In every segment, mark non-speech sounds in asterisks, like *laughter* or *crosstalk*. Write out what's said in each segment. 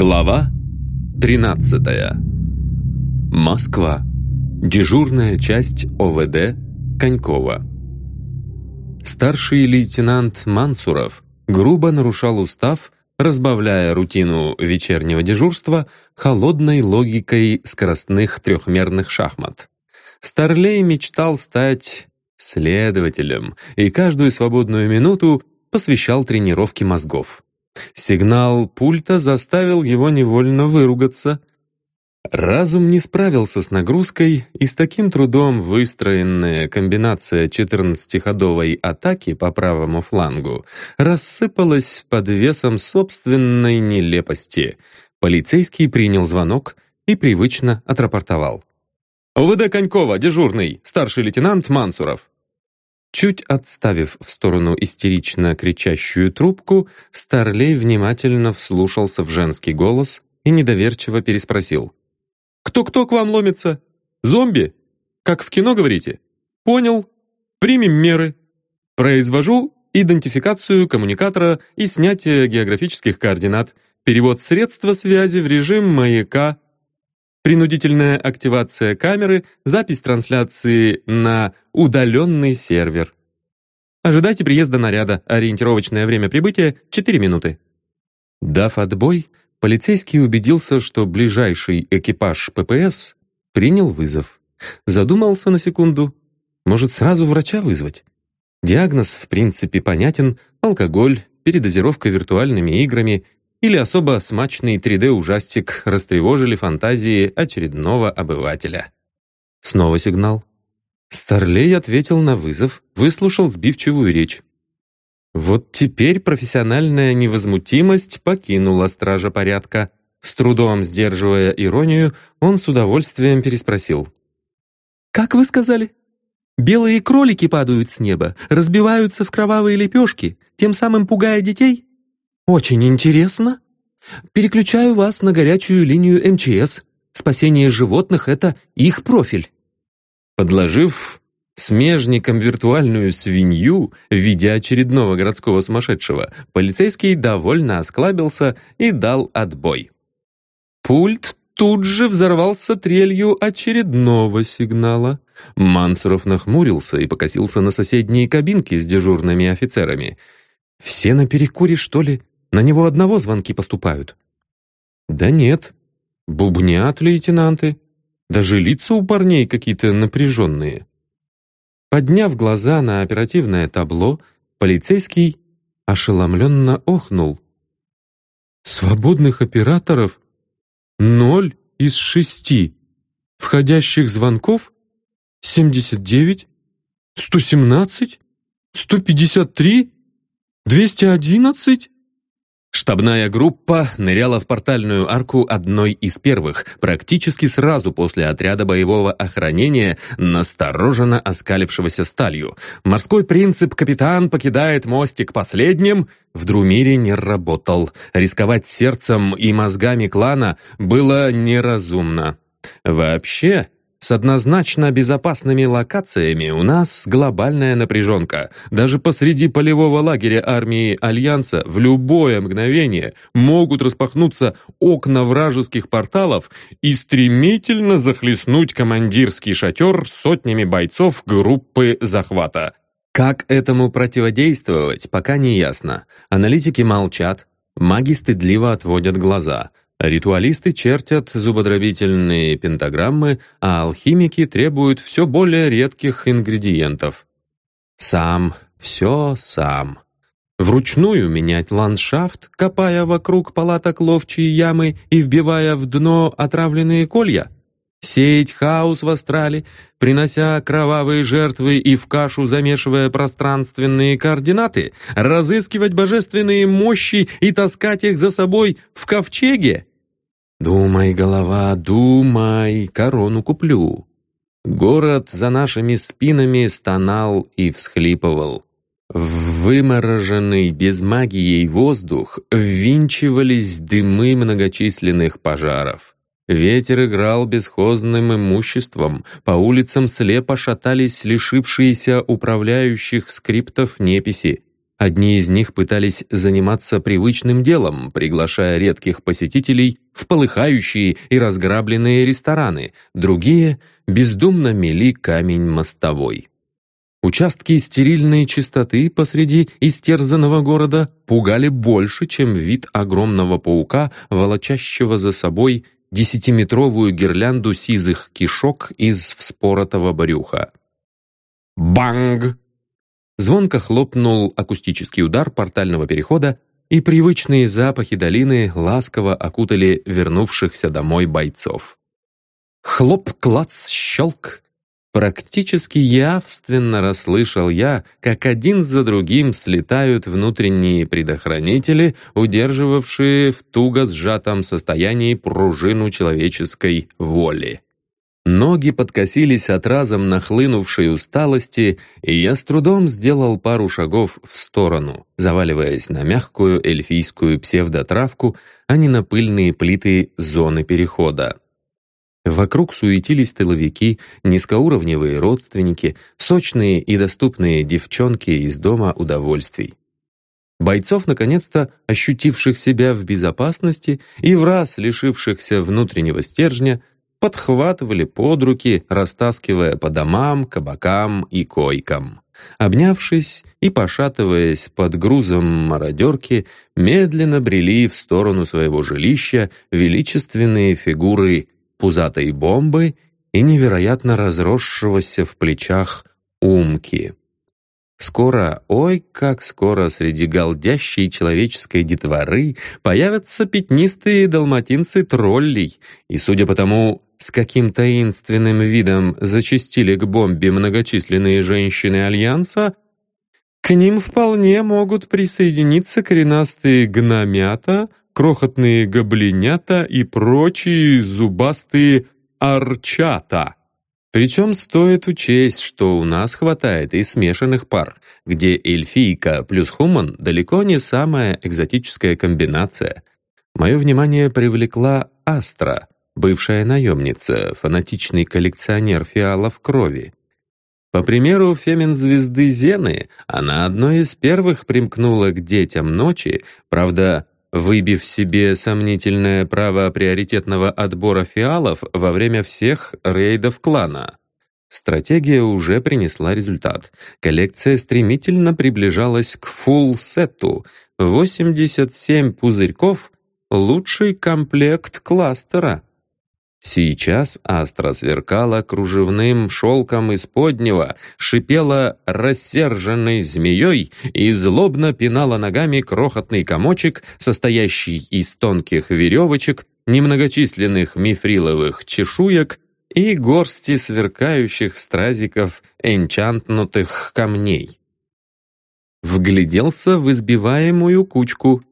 Глава 13. Москва. Дежурная часть ОВД Конькова. Старший лейтенант Мансуров грубо нарушал устав, разбавляя рутину вечернего дежурства холодной логикой скоростных трехмерных шахмат. Старлей мечтал стать следователем и каждую свободную минуту посвящал тренировке мозгов. Сигнал пульта заставил его невольно выругаться. Разум не справился с нагрузкой, и с таким трудом выстроенная комбинация 14-ходовой атаки по правому флангу рассыпалась под весом собственной нелепости. Полицейский принял звонок и привычно отрапортовал. «ОВД Конькова, дежурный, старший лейтенант Мансуров». Чуть отставив в сторону истерично кричащую трубку, Старлей внимательно вслушался в женский голос и недоверчиво переспросил. «Кто-кто к вам ломится? Зомби? Как в кино говорите? Понял. Примем меры. Произвожу идентификацию коммуникатора и снятие географических координат, перевод средства связи в режим маяка принудительная активация камеры, запись трансляции на удаленный сервер. Ожидайте приезда наряда. Ориентировочное время прибытия — 4 минуты. Дав отбой, полицейский убедился, что ближайший экипаж ППС принял вызов. Задумался на секунду. Может, сразу врача вызвать? Диагноз, в принципе, понятен. Алкоголь, передозировка виртуальными играми — или особо смачный 3D-ужастик растревожили фантазии очередного обывателя. Снова сигнал. Старлей ответил на вызов, выслушал сбивчивую речь. Вот теперь профессиональная невозмутимость покинула стража порядка. С трудом сдерживая иронию, он с удовольствием переспросил. «Как вы сказали? Белые кролики падают с неба, разбиваются в кровавые лепешки, тем самым пугая детей?» «Очень интересно. Переключаю вас на горячую линию МЧС. Спасение животных — это их профиль». Подложив смежником виртуальную свинью в виде очередного городского сумасшедшего, полицейский довольно осклабился и дал отбой. Пульт тут же взорвался трелью очередного сигнала. Мансуров нахмурился и покосился на соседние кабинки с дежурными офицерами. «Все на перекуре, что ли?» На него одного звонки поступают». «Да нет, бубнят лейтенанты. Даже лица у парней какие-то напряженные». Подняв глаза на оперативное табло, полицейский ошеломленно охнул. «Свободных операторов ноль из шести. Входящих звонков семьдесят девять, сто семнадцать, сто пятьдесят три, двести одиннадцать». Штабная группа ныряла в портальную арку одной из первых, практически сразу после отряда боевого охранения, настороженно оскалившегося сталью. Морской принцип «капитан покидает мостик последним» в Друмире не работал. Рисковать сердцем и мозгами клана было неразумно. Вообще, с однозначно безопасными локациями у нас глобальная напряженка. Даже посреди полевого лагеря армии Альянса в любое мгновение могут распахнуться окна вражеских порталов и стремительно захлестнуть командирский шатер сотнями бойцов группы захвата. Как этому противодействовать, пока не ясно. Аналитики молчат, маги стыдливо отводят глаза – Ритуалисты чертят зубодробительные пентаграммы, а алхимики требуют все более редких ингредиентов. Сам, все сам. Вручную менять ландшафт, копая вокруг палаток ловчие ямы и вбивая в дно отравленные колья? Сеять хаос в астрале, принося кровавые жертвы и в кашу замешивая пространственные координаты? Разыскивать божественные мощи и таскать их за собой в ковчеге? «Думай, голова, думай, корону куплю». Город за нашими спинами стонал и всхлипывал. В вымороженный без магии воздух ввинчивались дымы многочисленных пожаров. Ветер играл бесхозным имуществом, по улицам слепо шатались лишившиеся управляющих скриптов неписи. Одни из них пытались заниматься привычным делом, приглашая редких посетителей в полыхающие и разграбленные рестораны, другие бездумно мели камень мостовой. Участки стерильной чистоты посреди истерзанного города пугали больше, чем вид огромного паука, волочащего за собой десятиметровую гирлянду сизых кишок из вспоротого брюха. Банг! Звонко хлопнул акустический удар портального перехода, и привычные запахи долины ласково окутали вернувшихся домой бойцов. Хлоп, клац, щелк. Практически явственно расслышал я, как один за другим слетают внутренние предохранители, удерживавшие в туго сжатом состоянии пружину человеческой воли. Ноги подкосились от разом нахлынувшей усталости, и я с трудом сделал пару шагов в сторону, заваливаясь на мягкую эльфийскую псевдотравку, а не на пыльные плиты зоны перехода. Вокруг суетились тыловики, низкоуровневые родственники, сочные и доступные девчонки из дома удовольствий. Бойцов, наконец-то ощутивших себя в безопасности и в раз лишившихся внутреннего стержня, подхватывали под руки, растаскивая по домам, кабакам и койкам. Обнявшись и пошатываясь под грузом мародерки, медленно брели в сторону своего жилища величественные фигуры пузатой бомбы и невероятно разросшегося в плечах умки. Скоро, ой, как скоро среди голдящей человеческой детворы появятся пятнистые далматинцы-троллей, и, судя по тому, с каким таинственным видом зачастили к бомбе многочисленные женщины Альянса, к ним вполне могут присоединиться коренастые гномята, крохотные гоблинята и прочие зубастые арчата. Причем стоит учесть, что у нас хватает и смешанных пар, где эльфийка плюс хуман далеко не самая экзотическая комбинация. Мое внимание привлекла Астра, бывшая наемница, фанатичный коллекционер фиалов крови. По примеру фемен-звезды Зены, она одной из первых примкнула к детям ночи, правда, выбив себе сомнительное право приоритетного отбора фиалов во время всех рейдов клана. Стратегия уже принесла результат. Коллекция стремительно приближалась к фулл-сету. 87 пузырьков — лучший комплект кластера. Сейчас Астра сверкала кружевным шелком исподнего, шипела рассерженной змеей и злобно пинала ногами крохотный комочек, состоящий из тонких веревочек, немногочисленных мифриловых чешуек и горсти сверкающих стразиков энчантнутых камней. Вгляделся в избиваемую кучку.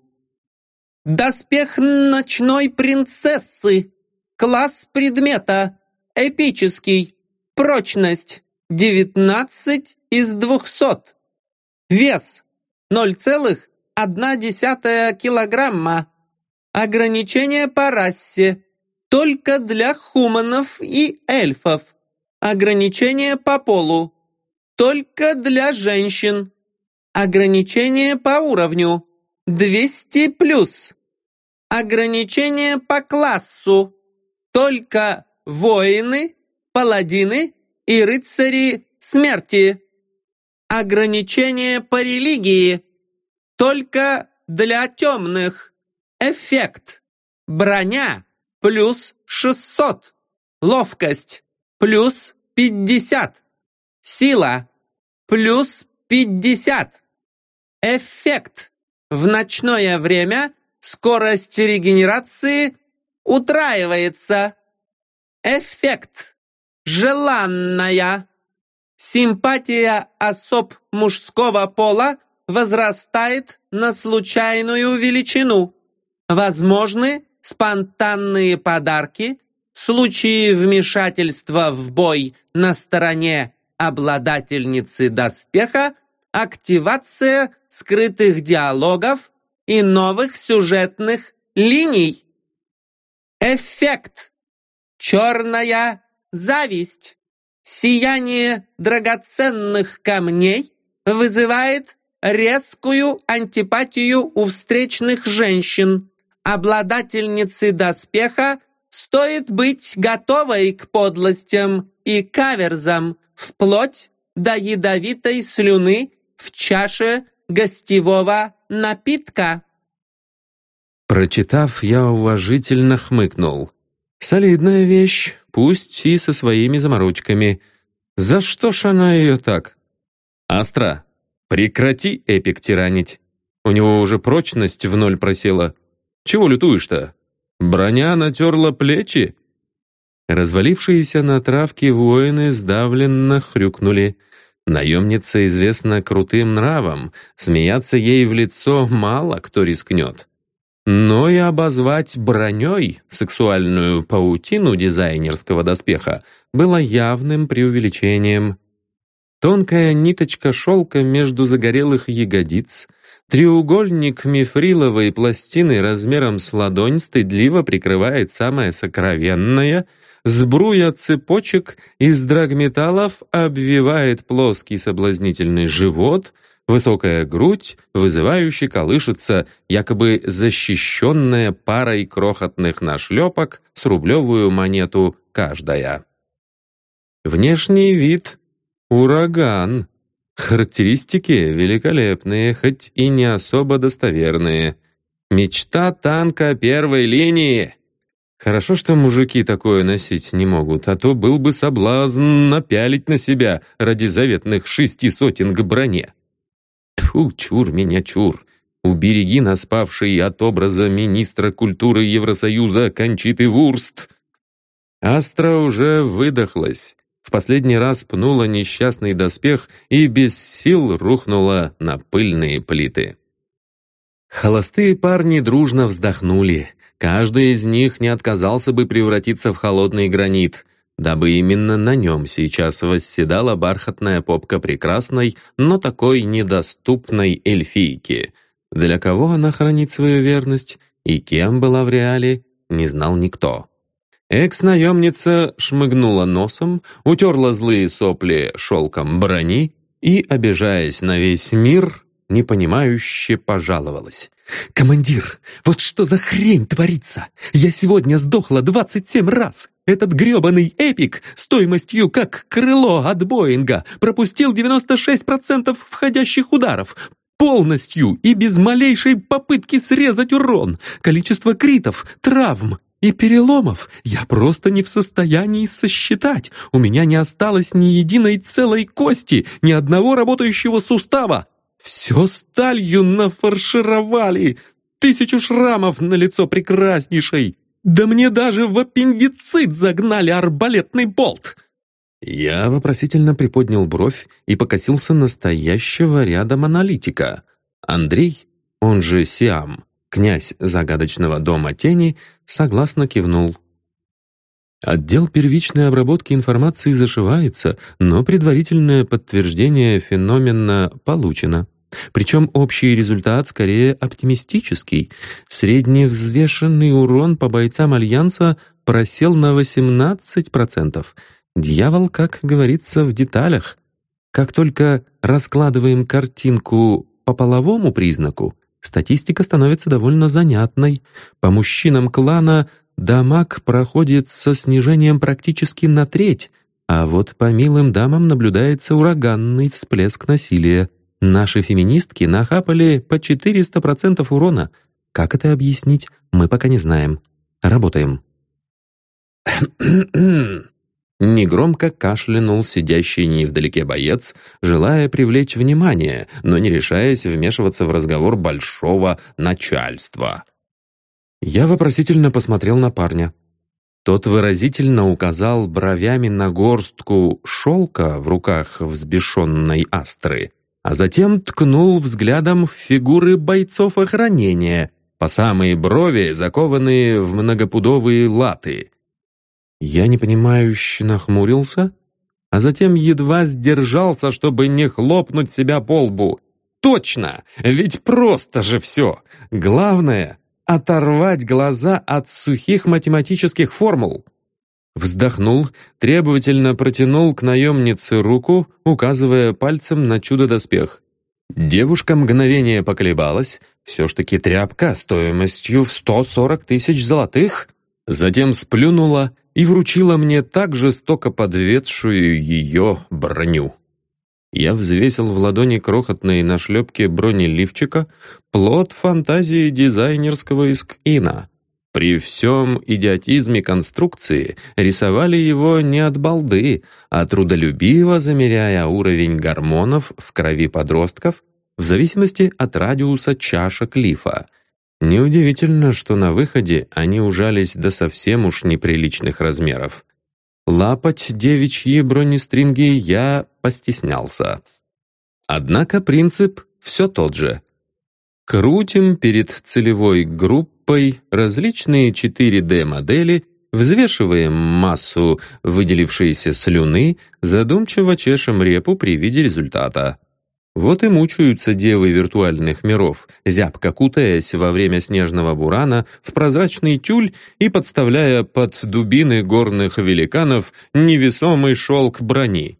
«Доспех ночной принцессы!» Класс предмета. Эпический. Прочность. 19 из 200. Вес. 0,1 килограмма. Ограничение по расе. Только для хуманов и эльфов. Ограничение по полу. Только для женщин. Ограничение по уровню. 200 плюс. Ограничение по классу только воины, паладины и рыцари смерти. Ограничение по религии только для темных. Эффект. Броня плюс 600. Ловкость плюс 50. Сила плюс 50. Эффект. В ночное время скорость регенерации утраивается. Эффект. Желанная. Симпатия особ мужского пола возрастает на случайную величину. Возможны спонтанные подарки, случаи вмешательства в бой на стороне обладательницы доспеха, активация скрытых диалогов и новых сюжетных линий. Эффект. Черная зависть. Сияние драгоценных камней вызывает резкую антипатию у встречных женщин. Обладательницы доспеха стоит быть готовой к подлостям и каверзам, вплоть до ядовитой слюны в чаше гостевого напитка. Прочитав, я уважительно хмыкнул. Солидная вещь, пусть и со своими заморочками. За что ж она ее так? Астра, прекрати эпик тиранить. У него уже прочность в ноль просела. Чего лютуешь-то? Броня натерла плечи? Развалившиеся на травке воины сдавленно хрюкнули. Наемница известна крутым нравом, смеяться ей в лицо мало кто рискнет. Но и обозвать броней сексуальную паутину дизайнерского доспеха было явным преувеличением. Тонкая ниточка шелка между загорелых ягодиц, треугольник мифриловой пластины размером с ладонь стыдливо прикрывает самое сокровенное — Сбруя цепочек из драгметаллов обвивает плоский соблазнительный живот, высокая грудь, вызывающе колышется, якобы защищенная парой крохотных нашлепок с рублевую монету каждая. Внешний вид — ураган. Характеристики великолепные, хоть и не особо достоверные. Мечта танка первой линии. Хорошо, что мужики такое носить не могут, а то был бы соблазн напялить на себя ради заветных шести сотен к броне. Тьфу, чур меня, чур. Убереги нас, павший от образа министра культуры Евросоюза Кончиты Вурст. Астра уже выдохлась. В последний раз пнула несчастный доспех и без сил рухнула на пыльные плиты. Холостые парни дружно вздохнули. Каждый из них не отказался бы превратиться в холодный гранит, дабы именно на нем сейчас восседала бархатная попка прекрасной, но такой недоступной эльфийки. Для кого она хранит свою верность и кем была в реале, не знал никто. Экс-наемница шмыгнула носом, утерла злые сопли шелком брони и, обижаясь на весь мир, непонимающе пожаловалась. «Командир, вот что за хрень творится? Я сегодня сдохла 27 раз. Этот грёбаный эпик стоимостью как крыло от Боинга пропустил 96% входящих ударов, полностью и без малейшей попытки срезать урон. Количество критов, травм и переломов я просто не в состоянии сосчитать. У меня не осталось ни единой целой кости, ни одного работающего сустава. Все сталью нафаршировали, тысячу шрамов на лицо прекраснейшей. Да мне даже в аппендицит загнали арбалетный болт. Я вопросительно приподнял бровь и покосился настоящего рядом аналитика. Андрей, он же Сиам, князь загадочного дома тени, согласно кивнул. Отдел первичной обработки информации зашивается, но предварительное подтверждение феномена получено. Причем общий результат скорее оптимистический. Средневзвешенный урон по бойцам Альянса просел на 18%. Дьявол, как говорится, в деталях. Как только раскладываем картинку по половому признаку, статистика становится довольно занятной. По мужчинам клана дамаг проходит со снижением практически на треть, а вот по милым дамам наблюдается ураганный всплеск насилия. Наши феминистки нахапали по 400% урона. Как это объяснить, мы пока не знаем. Работаем. *clears throat* Негромко кашлянул сидящий невдалеке боец, желая привлечь внимание, но не решаясь вмешиваться в разговор большого начальства. Я вопросительно посмотрел на парня. Тот выразительно указал бровями на горстку шелка в руках взбешенной астры а затем ткнул взглядом в фигуры бойцов охранения, по самые брови, закованные в многопудовые латы. Я непонимающе нахмурился, а затем едва сдержался, чтобы не хлопнуть себя по лбу. Точно! Ведь просто же все! Главное — оторвать глаза от сухих математических формул. Вздохнул, требовательно протянул к наемнице руку, указывая пальцем на чудо-доспех. Девушка мгновение поколебалась, все ж таки тряпка стоимостью в 140 тысяч золотых, затем сплюнула и вручила мне так жестоко подветшую ее броню. Я взвесил в ладони крохотные нашлепки бронеливчика, плод фантазии дизайнерского искина. При всем идиотизме конструкции рисовали его не от балды, а трудолюбиво замеряя уровень гормонов в крови подростков в зависимости от радиуса чашек лифа. Неудивительно, что на выходе они ужались до совсем уж неприличных размеров. Лапать девичьи бронестринги я постеснялся. Однако принцип все тот же. Крутим перед целевой группой различные 4D-модели, взвешиваем массу выделившейся слюны, задумчиво чешем репу при виде результата. Вот и мучаются девы виртуальных миров, зябко кутаясь во время снежного бурана в прозрачный тюль и подставляя под дубины горных великанов невесомый шелк брони.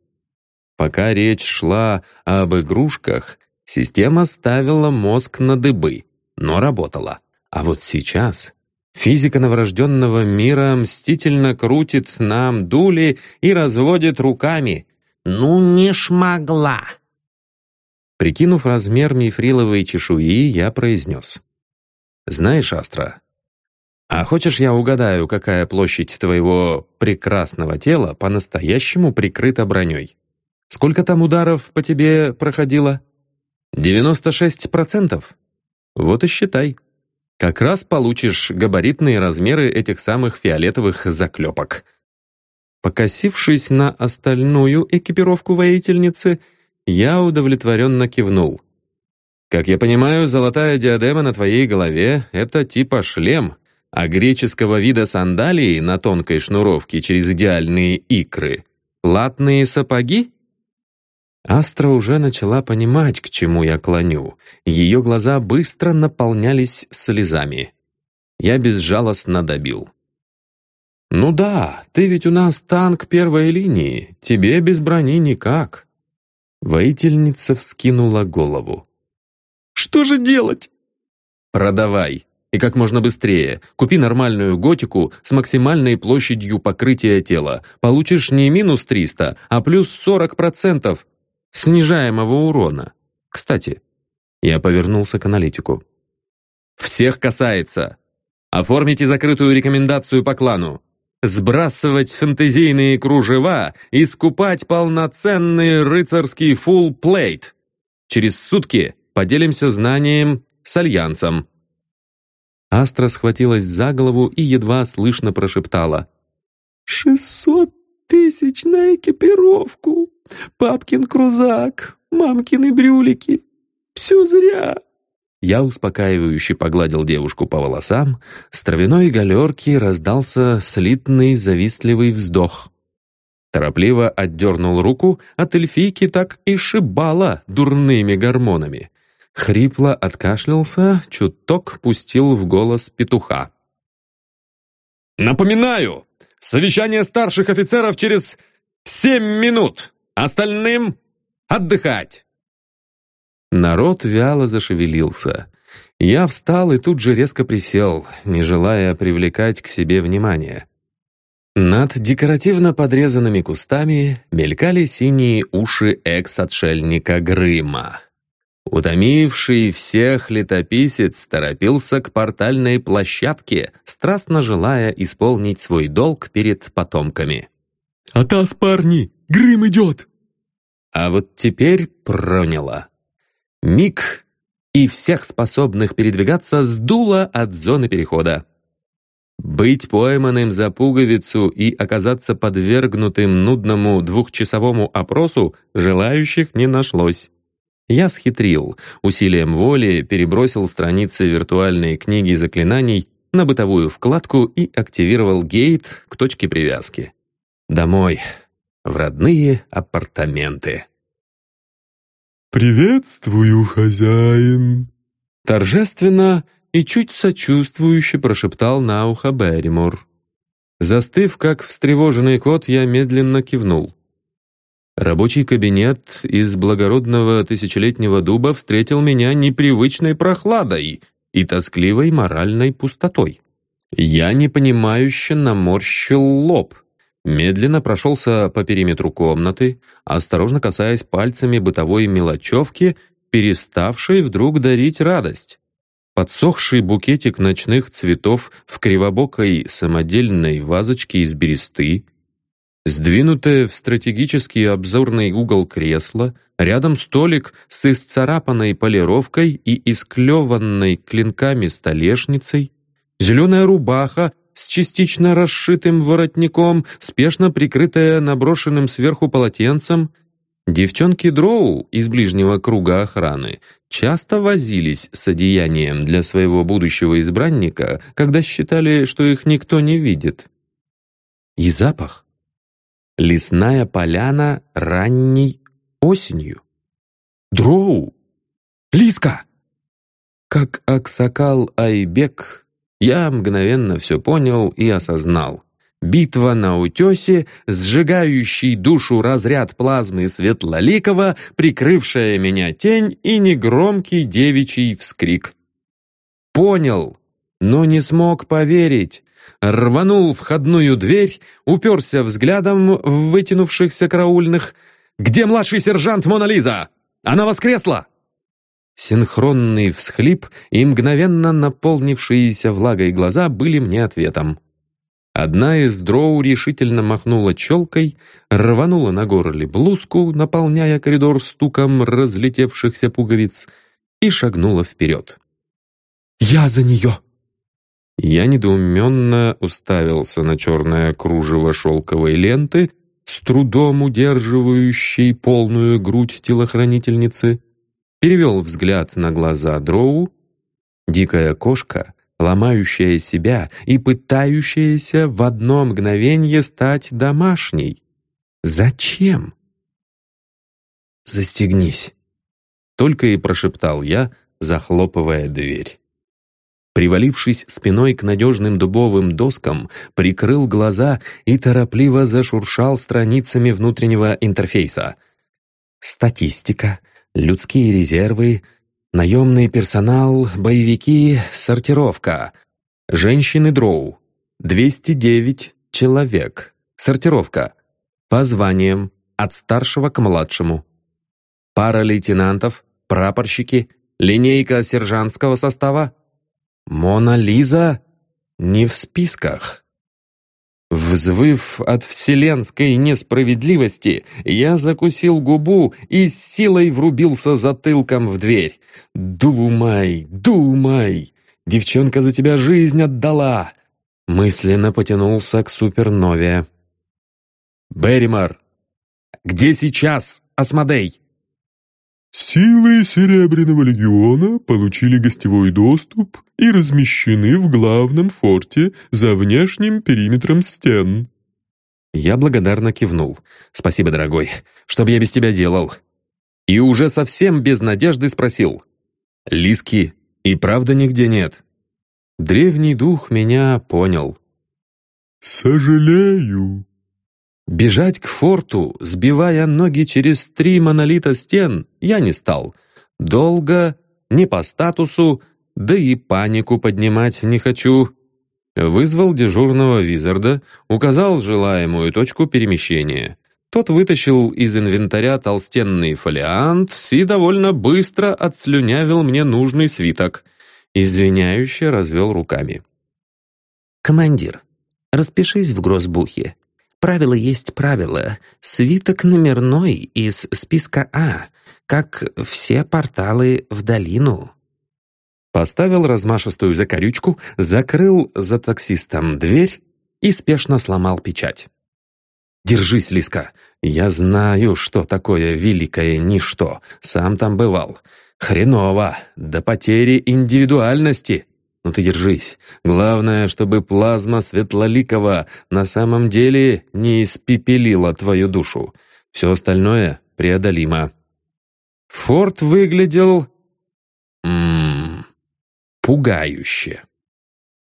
Пока речь шла об игрушках, Система ставила мозг на дыбы, но работала. А вот сейчас физика новорожденного мира мстительно крутит нам дули и разводит руками. «Ну не шмогла!» Прикинув размер мифриловой чешуи, я произнес. «Знаешь, Астра, а хочешь я угадаю, какая площадь твоего прекрасного тела по-настоящему прикрыта броней? Сколько там ударов по тебе проходило?» Девяносто шесть процентов. Вот и считай. Как раз получишь габаритные размеры этих самых фиолетовых заклепок. Покосившись на остальную экипировку воительницы, я удовлетворенно кивнул. Как я понимаю, золотая диадема на твоей голове — это типа шлем, а греческого вида сандалии на тонкой шнуровке через идеальные икры — латные сапоги? Астра уже начала понимать, к чему я клоню. Ее глаза быстро наполнялись слезами. Я безжалостно добил. «Ну да, ты ведь у нас танк первой линии, тебе без брони никак». Воительница вскинула голову. «Что же делать?» «Продавай, и как можно быстрее. Купи нормальную готику с максимальной площадью покрытия тела. Получишь не минус 300, а плюс 40% снижаемого урона. Кстати, я повернулся к аналитику. Всех касается. Оформите закрытую рекомендацию по клану. Сбрасывать фэнтезийные кружева и скупать полноценный рыцарский фулл плейт. Через сутки поделимся знанием с Альянсом. Астра схватилась за голову и едва слышно прошептала. «Шестьсот тысяч на экипировку!» Папкин крузак, мамкины брюлики. Все зря!» Я успокаивающе погладил девушку по волосам, с травяной галерки раздался слитный завистливый вздох. Торопливо отдернул руку, от эльфийки так и шибала дурными гормонами. Хрипло откашлялся, чуток пустил в голос петуха. «Напоминаю, совещание старших офицеров через семь минут!» Остальным отдыхать!» Народ вяло зашевелился. Я встал и тут же резко присел, не желая привлекать к себе внимание. Над декоративно подрезанными кустами мелькали синие уши экс-отшельника Грыма. Утомивший всех летописец торопился к портальной площадке, страстно желая исполнить свой долг перед потомками. «Атас, парни! Грым идет!» А вот теперь проняло. Миг, и всех способных передвигаться сдуло от зоны перехода. Быть пойманным за пуговицу и оказаться подвергнутым нудному двухчасовому опросу желающих не нашлось. Я схитрил, усилием воли перебросил страницы виртуальной книги заклинаний на бытовую вкладку и активировал гейт к точке привязки. Домой в родные апартаменты. «Приветствую, хозяин!» Торжественно и чуть сочувствующе прошептал на ухо Берримор. Застыв, как встревоженный кот, я медленно кивнул. Рабочий кабинет из благородного тысячелетнего дуба встретил меня непривычной прохладой и тоскливой моральной пустотой. Я непонимающе наморщил лоб, медленно прошелся по периметру комнаты, осторожно касаясь пальцами бытовой мелочевки, переставшей вдруг дарить радость. Подсохший букетик ночных цветов в кривобокой самодельной вазочке из бересты, сдвинутое в стратегический обзорный угол кресла, рядом столик с исцарапанной полировкой и исклеванной клинками столешницей, зеленая рубаха с частично расшитым воротником, спешно прикрытая наброшенным сверху полотенцем — Девчонки Дроу из ближнего круга охраны часто возились с одеянием для своего будущего избранника, когда считали, что их никто не видит. И запах. Лесная поляна ранней осенью. Дроу! Лиска! Как Аксакал Айбек, я мгновенно все понял и осознал. Битва на утесе, сжигающий душу разряд плазмы светлоликого, прикрывшая меня тень и негромкий девичий вскрик. Понял, но не смог поверить. Рванул входную дверь, уперся взглядом в вытянувшихся караульных. «Где младший сержант Мона Лиза? Она воскресла!» Синхронный всхлип и мгновенно наполнившиеся влагой глаза были мне ответом. Одна из дроу решительно махнула челкой, рванула на горле блузку, наполняя коридор стуком разлетевшихся пуговиц, и шагнула вперед. «Я за нее!» Я недоуменно уставился на черное кружево шелковой ленты, с трудом удерживающей полную грудь телохранительницы, перевел взгляд на глаза дроу. Дикая кошка ломающая себя и пытающаяся в одно мгновение стать домашней. Зачем? «Застегнись», — только и прошептал я, захлопывая дверь. Привалившись спиной к надежным дубовым доскам, прикрыл глаза и торопливо зашуршал страницами внутреннего интерфейса. Статистика, людские резервы, Наемный персонал, боевики, сортировка. Женщины дроу. 209 человек. Сортировка. По званиям. От старшего к младшему. Пара лейтенантов, прапорщики, линейка сержантского состава. Мона Лиза не в списках. Взвыв от вселенской несправедливости, я закусил губу и с силой врубился затылком в дверь. «Думай, думай! Девчонка за тебя жизнь отдала!» Мысленно потянулся к супернове. «Берримор, где сейчас Асмодей?» Силы Серебряного легиона получили гостевой доступ и размещены в главном форте за внешним периметром стен. Я благодарно кивнул. «Спасибо, дорогой. Что бы я без тебя делал?» И уже совсем без надежды спросил. «Лиски и правда нигде нет?» Древний дух меня понял. «Сожалею», Бежать к форту, сбивая ноги через три монолита стен, я не стал. Долго, не по статусу, да и панику поднимать не хочу. Вызвал дежурного визарда, указал желаемую точку перемещения. Тот вытащил из инвентаря толстенный фолиант и довольно быстро отслюнявил мне нужный свиток. Извиняюще развел руками. «Командир, распишись в грозбухе. Правило есть правило. Свиток номерной из списка А, как все порталы в долину. Поставил размашистую закорючку, закрыл за таксистом дверь и спешно сломал печать. «Держись, Лиска, я знаю, что такое великое ничто, сам там бывал. Хреново, до потери индивидуальности. Ну ты держись. Главное, чтобы плазма Светлоликова на самом деле не испепелила твою душу. Все остальное преодолимо. Форт выглядел... М -м, пугающе.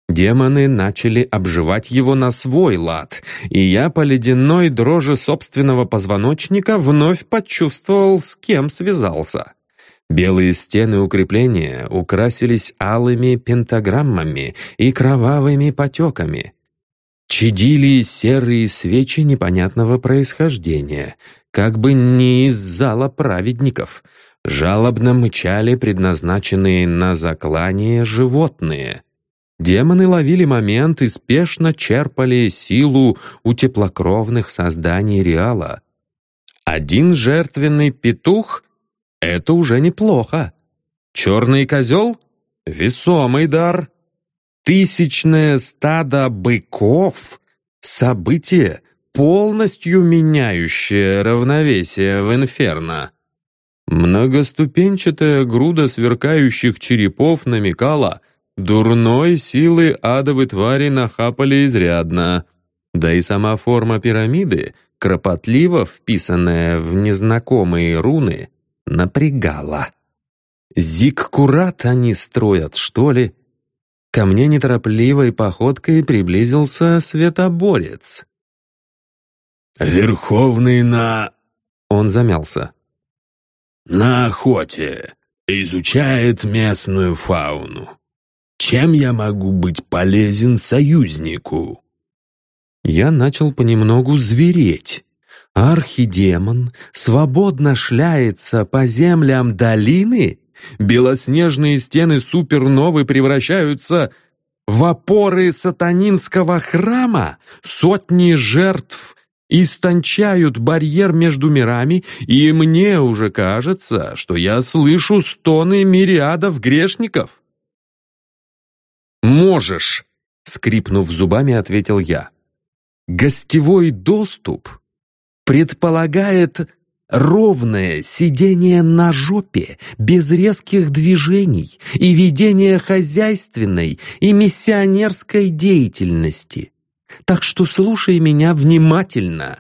Демоны начали обживать его на свой лад, и я по ледяной дрожи собственного позвоночника вновь почувствовал, с кем связался. Белые стены укрепления украсились алыми пентаграммами и кровавыми потеками. Чадили серые свечи непонятного происхождения, как бы не из зала праведников. Жалобно мычали предназначенные на заклание животные. Демоны ловили момент и спешно черпали силу у теплокровных созданий Реала. Один жертвенный петух — это уже неплохо. Черный козел — весомый дар. Тысячное стадо быков — событие, полностью меняющее равновесие в инферно. Многоступенчатая груда сверкающих черепов намекала — Дурной силы адовы твари нахапали изрядно. Да и сама форма пирамиды, кропотливо вписанная в незнакомые руны, напрягала. Зиккурат они строят, что ли? Ко мне неторопливой походкой приблизился светоборец. «Верховный на...» Он замялся. «На охоте. Изучает местную фауну. Чем я могу быть полезен союзнику?» Я начал понемногу звереть. Архидемон свободно шляется по землям долины? Белоснежные стены суперновы превращаются в опоры сатанинского храма? Сотни жертв истончают барьер между мирами, и мне уже кажется, что я слышу стоны мириадов грешников. «Можешь!» — скрипнув зубами, ответил я. «Гостевой доступ предполагает ровное сидение на жопе, без резких движений и ведение хозяйственной и миссионерской деятельности. Так что слушай меня внимательно.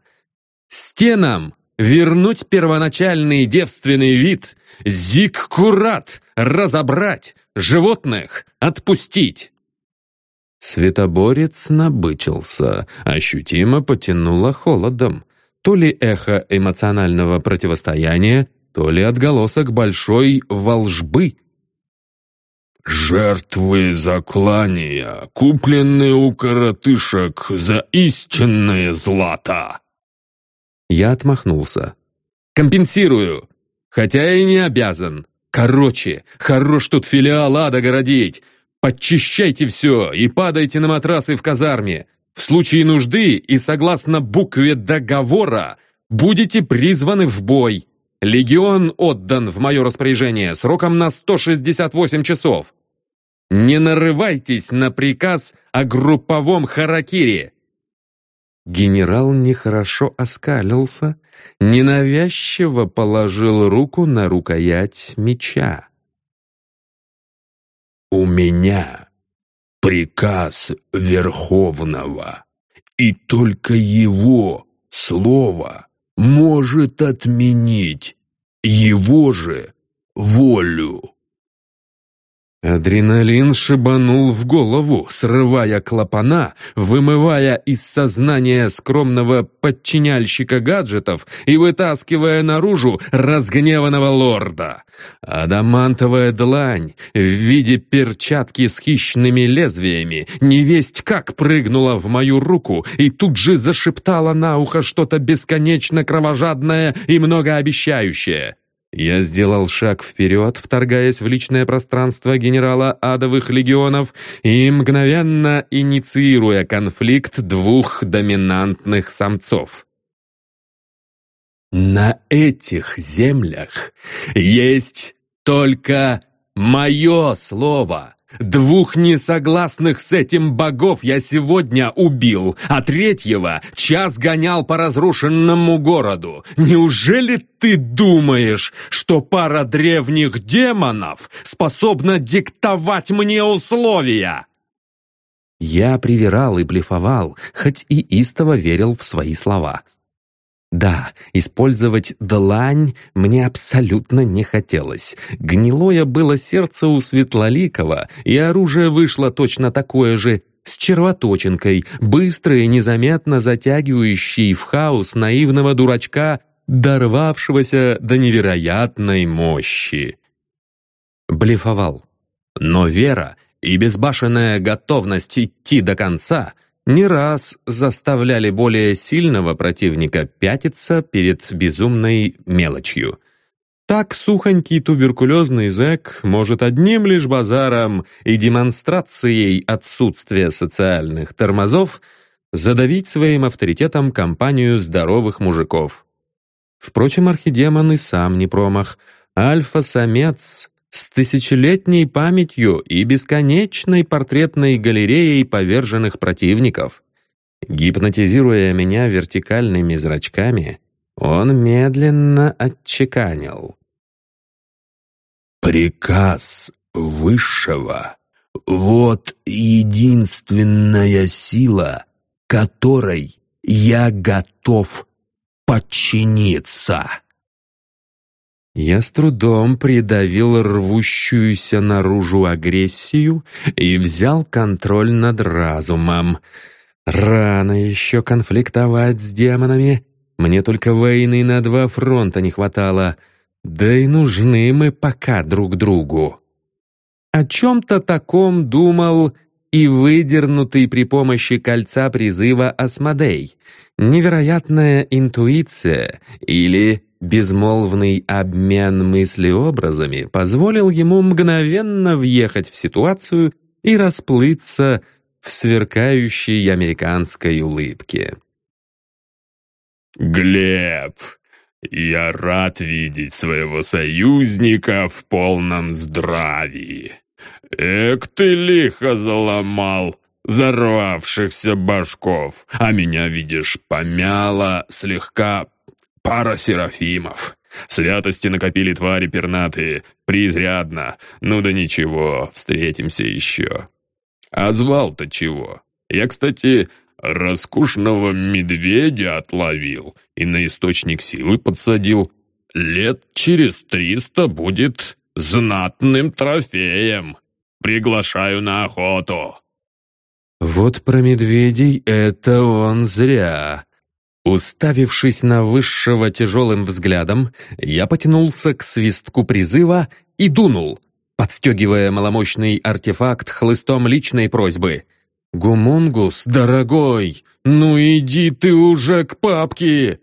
Стенам вернуть первоначальный девственный вид, зиккурат разобрать, животных отпустить. Светоборец набычился, ощутимо потянуло холодом. То ли эхо эмоционального противостояния, то ли отголосок большой волжбы. «Жертвы заклания, купленные у коротышек за истинное злато!» Я отмахнулся. «Компенсирую, хотя и не обязан. Короче, хорош тут филиал ада городить. Подчищайте все и падайте на матрасы в казарме. В случае нужды и согласно букве договора будете призваны в бой. Легион отдан в мое распоряжение сроком на 168 часов. Не нарывайтесь на приказ о групповом харакире. Генерал нехорошо оскалился, ненавязчиво положил руку на рукоять меча. «У меня приказ Верховного, и только его слово может отменить его же волю». Адреналин шибанул в голову, срывая клапана, вымывая из сознания скромного подчиняльщика гаджетов и вытаскивая наружу разгневанного лорда. Адамантовая длань в виде перчатки с хищными лезвиями невесть как прыгнула в мою руку и тут же зашептала на ухо что-то бесконечно кровожадное и многообещающее. Я сделал шаг вперед, вторгаясь в личное пространство генерала адовых легионов и мгновенно инициируя конфликт двух доминантных самцов. «На этих землях есть только мое слово!» Двух несогласных с этим богов я сегодня убил, а третьего час гонял по разрушенному городу. Неужели ты думаешь, что пара древних демонов способна диктовать мне условия?» Я привирал и блефовал, хоть и истово верил в свои слова. Да, использовать длань мне абсолютно не хотелось. Гнилое было сердце у Светлоликова, и оружие вышло точно такое же, с червоточинкой, быстро и незаметно затягивающий в хаос наивного дурачка, дорвавшегося до невероятной мощи. Блефовал. Но вера и безбашенная готовность идти до конца — не раз заставляли более сильного противника пятиться перед безумной мелочью. Так сухонький туберкулезный зэк может одним лишь базаром и демонстрацией отсутствия социальных тормозов задавить своим авторитетом компанию здоровых мужиков. Впрочем, архидемон и сам не промах. Альфа-самец с тысячелетней памятью и бесконечной портретной галереей поверженных противников. Гипнотизируя меня вертикальными зрачками, он медленно отчеканил. «Приказ Высшего — вот единственная сила, которой я готов подчиниться». Я с трудом придавил рвущуюся наружу агрессию и взял контроль над разумом. Рано еще конфликтовать с демонами. Мне только войны на два фронта не хватало. Да и нужны мы пока друг другу. О чем-то таком думал и выдернутый при помощи кольца призыва Асмодей. Невероятная интуиция или Безмолвный обмен мыслеобразами позволил ему мгновенно въехать в ситуацию и расплыться в сверкающей американской улыбке. «Глеб, я рад видеть своего союзника в полном здравии. Эк ты лихо заломал зарвавшихся башков, а меня, видишь, помяло слегка Пара серафимов. Святости накопили твари пернатые, преизрядно. Ну да ничего, встретимся еще. А звал-то чего? Я, кстати, роскошного медведя отловил и на источник силы подсадил. Лет через триста будет знатным трофеем. Приглашаю на охоту. Вот про медведей это он зря. Уставившись на высшего тяжелым взглядом, я потянулся к свистку призыва и дунул, подстегивая маломощный артефакт хлыстом личной просьбы. «Гумунгус, дорогой, ну иди ты уже к папке!»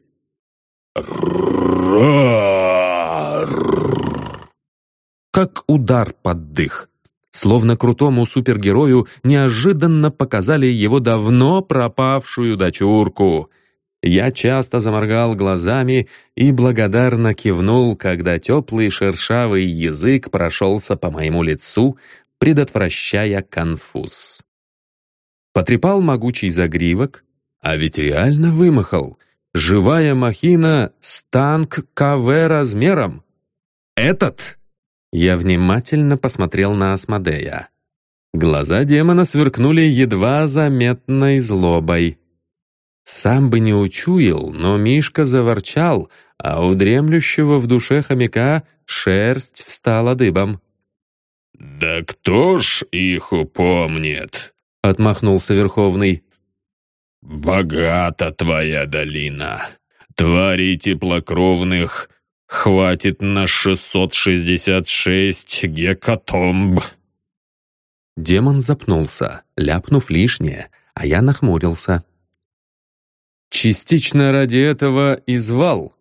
Как удар под дых. Словно крутому супергерою неожиданно показали его давно пропавшую дочурку — я часто заморгал глазами и благодарно кивнул, когда теплый шершавый язык прошелся по моему лицу, предотвращая конфуз. Потрепал могучий загривок, а ведь реально вымахал. Живая махина с танк КВ размером. «Этот?» Я внимательно посмотрел на Асмодея. Глаза демона сверкнули едва заметной злобой. Сам бы не учуял, но Мишка заворчал, а у дремлющего в душе хомяка шерсть встала дыбом. «Да кто ж их упомнит?» — отмахнулся Верховный. «Богата твоя долина. Тварей теплокровных хватит на 666 гекатомб». Демон запнулся, ляпнув лишнее, а я нахмурился. Частично ради этого и звал.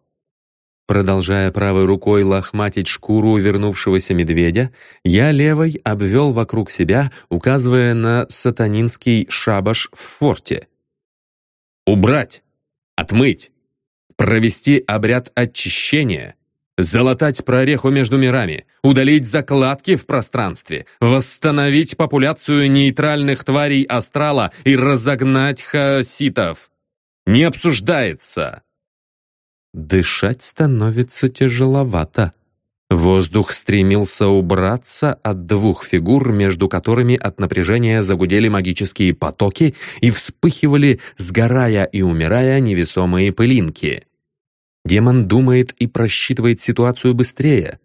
Продолжая правой рукой лохматить шкуру вернувшегося медведя, я левой обвел вокруг себя, указывая на сатанинский шабаш в форте. «Убрать! Отмыть! Провести обряд очищения!» залатать прореху между мирами, удалить закладки в пространстве, восстановить популяцию нейтральных тварей астрала и разогнать хаоситов не обсуждается. Дышать становится тяжеловато. Воздух стремился убраться от двух фигур, между которыми от напряжения загудели магические потоки и вспыхивали, сгорая и умирая, невесомые пылинки. Демон думает и просчитывает ситуацию быстрее.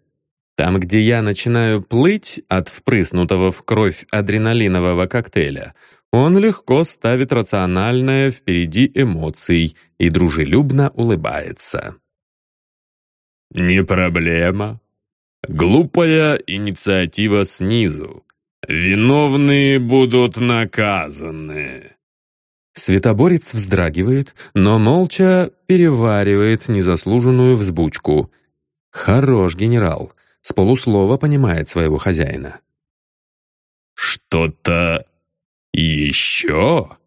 Там, где я начинаю плыть от впрыснутого в кровь адреналинового коктейля, он легко ставит рациональное впереди эмоций и дружелюбно улыбается. «Не проблема. Глупая инициатива снизу. Виновные будут наказаны». Светоборец вздрагивает, но молча переваривает незаслуженную взбучку. Хорош генерал, с полуслова понимает своего хозяина. «Что-то еще?»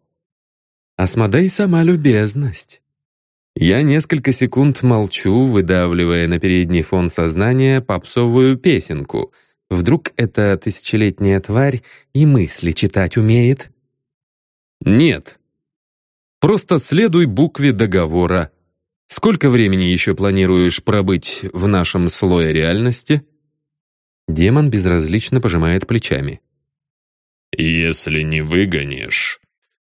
Асмодей сама любезность. Я несколько секунд молчу, выдавливая на передний фон сознания попсовую песенку. Вдруг эта тысячелетняя тварь и мысли читать умеет? Нет, Просто следуй букве договора. Сколько времени еще планируешь пробыть в нашем слое реальности?» Демон безразлично пожимает плечами. «Если не выгонишь,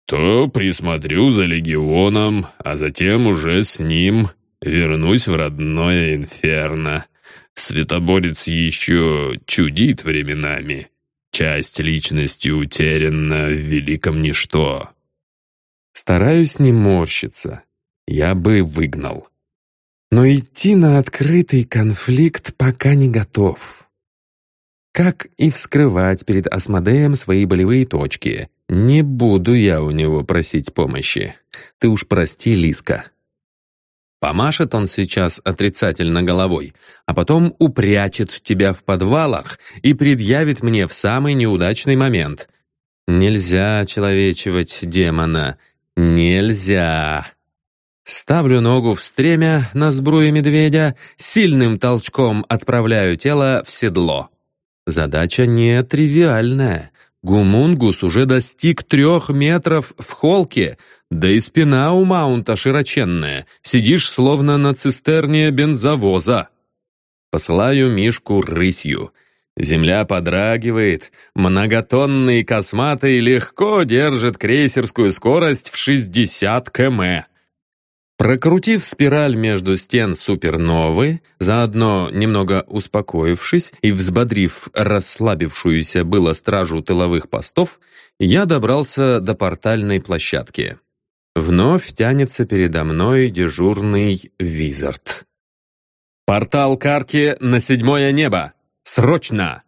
то присмотрю за легионом, а затем уже с ним вернусь в родное инферно. Светоборец еще чудит временами. Часть личности утеряна в великом ничто. Стараюсь не морщиться. Я бы выгнал. Но идти на открытый конфликт пока не готов. Как и вскрывать перед Асмодеем свои болевые точки. Не буду я у него просить помощи. Ты уж прости, Лиска. Помашет он сейчас отрицательно головой, а потом упрячет тебя в подвалах и предъявит мне в самый неудачный момент. Нельзя человечивать демона — Нельзя. Ставлю ногу в стремя на сбруе медведя, сильным толчком отправляю тело в седло. Задача не. Гумунгус уже достиг трех метров в холке, да и спина у маунта широченная. Сидишь словно на цистерне бензовоза. Посылаю Мишку рысью — Земля подрагивает, многотонный косматый легко держит крейсерскую скорость в 60 км. Прокрутив спираль между стен суперновы, заодно немного успокоившись и взбодрив расслабившуюся было стражу тыловых постов, я добрался до портальной площадки. Вновь тянется передо мной дежурный визард. «Портал Карки на седьмое небо!» Срочно!»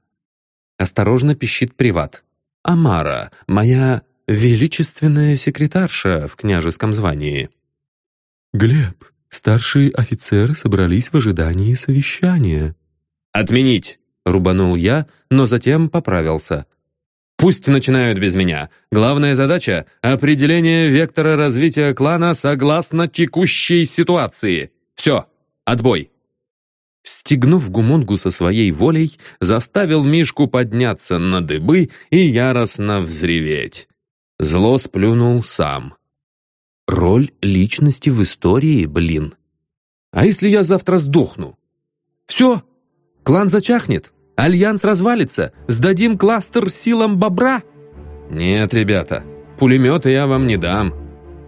Осторожно пищит приват. «Амара, моя величественная секретарша в княжеском звании». «Глеб, старшие офицеры собрались в ожидании совещания». «Отменить!» — рубанул я, но затем поправился. «Пусть начинают без меня. Главная задача — определение вектора развития клана согласно текущей ситуации. Все, отбой!» Стегнув Гумунгуса своей волей, заставил Мишку подняться на дыбы и яростно взреветь. Зло сплюнул сам. Роль личности в истории, блин. А если я завтра сдохну? Все, клан зачахнет, альянс развалится, сдадим кластер силам бобра? Нет, ребята, пулемета я вам не дам.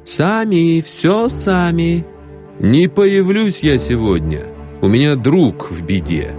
Сами, все сами. Не появлюсь я сегодня. У меня друг в беде.